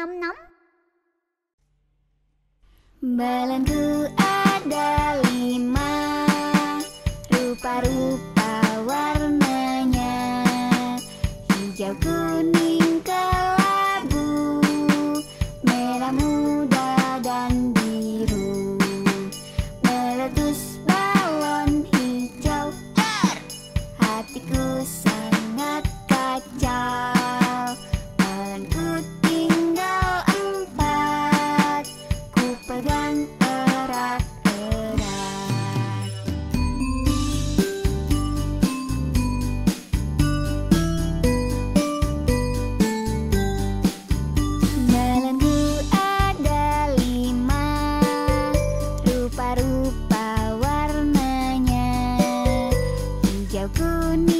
nom nom ada lima Rupa-rupa warnanya Hijau kuning เจ้ากูนี